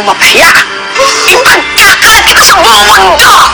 rumah pihak bukan takkan kesemuan tak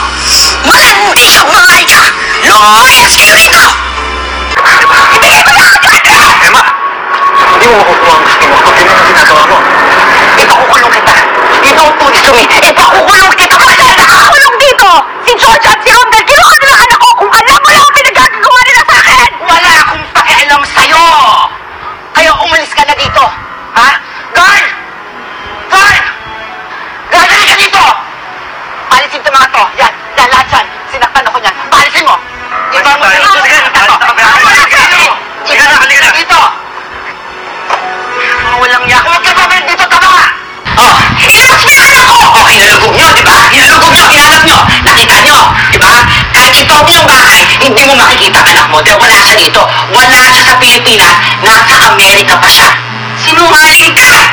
Ang iyong bahay, hindi mo makikita anak mo dahil wala siya dito. Wala siya sa Pilipinas, nasa Amerika pa siya. Sinungaling ka!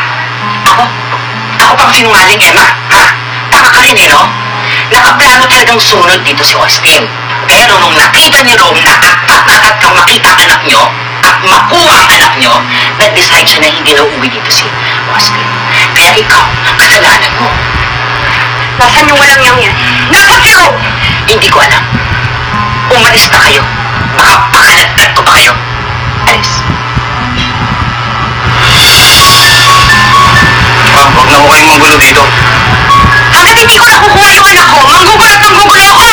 Ako? Ako pang sinungaling, Emma? Ha? Tama ka rin, eh, no? Nakaplano talagang sumunod dito si Austin. Pero nung nakita niyo Rome na kakat kang makita anak niyo at makuha ang anak niyo, nag-decide siya na hindi na uuwi dito si Austin. Kaya ikaw, kasalanan mo. Nasaan yung walang yang yan? Si Rome? Hindi ko alam. Umalis na kayo. Baka pakalagkat ko pa kayo. Alis. Ma'am, huwag na ho kayong manggulo dito. Hanggat hindi ko nakukuha yung anak ko, manggugulo at manggugulo ako!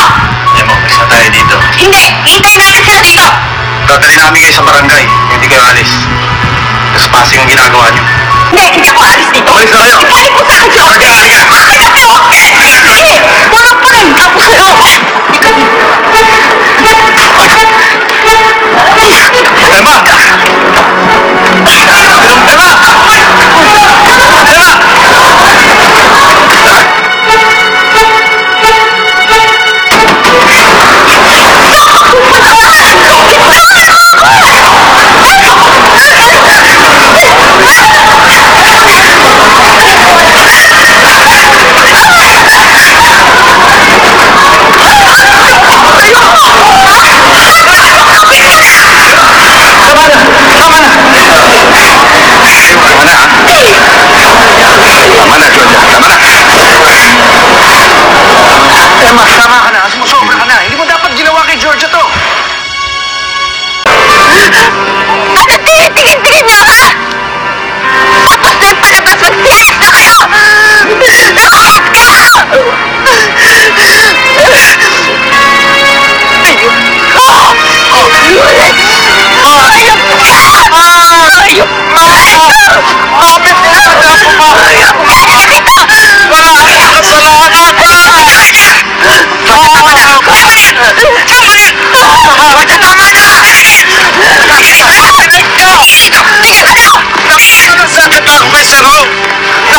Emma, umalis na tayo dito. Hindi! Hintayin natin sila dito! Dadali namin kayo sa barangay. Hindi kayo alis. Tapos passing ang ginagawa niyo. Hindi! Hindi ako alis dito! Umalis na kayo! Ibalik mo sa akin, halika! Akin na si Roque! Sige! Wala pa rin ako sa'yo! Emma! 什么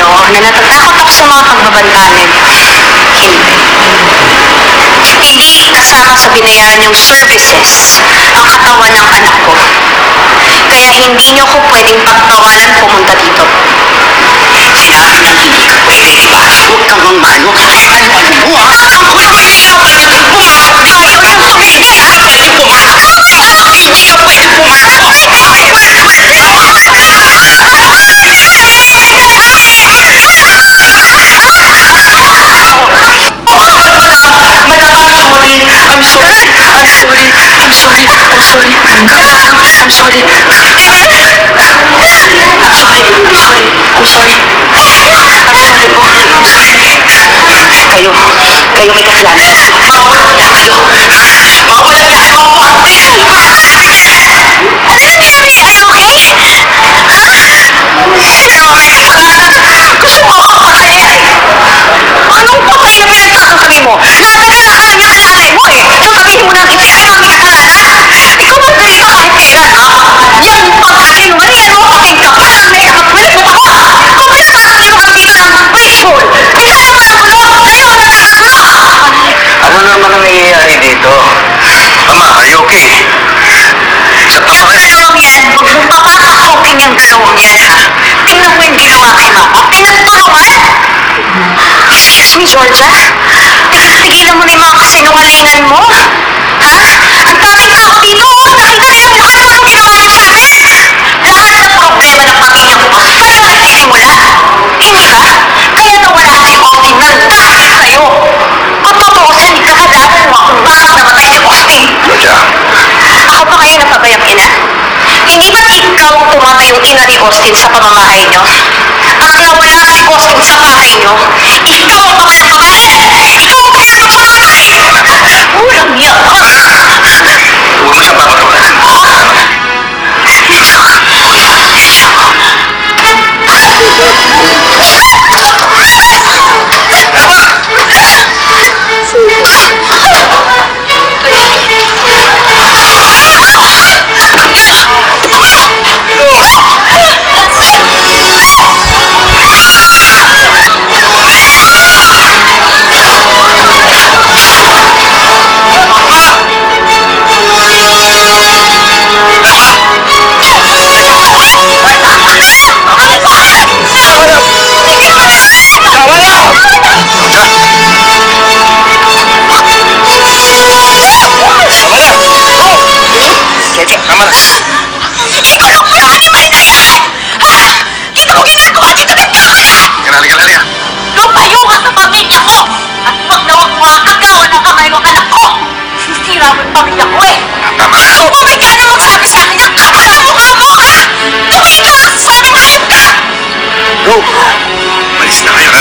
ninyo na natatakot ako sa mga pagbabantamin. Please, kasama sa binayaran services ang katawan ng anak ko. Kaya hindi nyo ko pwedeng pagtawalan pumunta dito. Huwag kang mangmano. Ano mo ha? Huwag kang pumasok dyan. Huwag kang pumasok dyan. Huwag kang pwedeng pumasok. Hindi ka pwedeng pumasok. Georgia, tigil-tigilan mo na yung mga kasinungalingan mo. Ha? Ang daming tao dito, oh. Nakita na yung mukha mo nung ginawa mo sa amin. Lahat ng problema ng pamilya ko, saan na nagsisimula? Hindi ba? Kaya nawala si Austin na dahil sa'yo. Kung tutuusin, kasalanan mo kung bakit namatay si Austin. Georgia, Ako pa kayo napabayang ina. Hindi ba ikaw ang tumatayong ina ni Austin sa pamamahay niyo? At nawala si Austin sa bahay niyo, Go! Malis na kayo.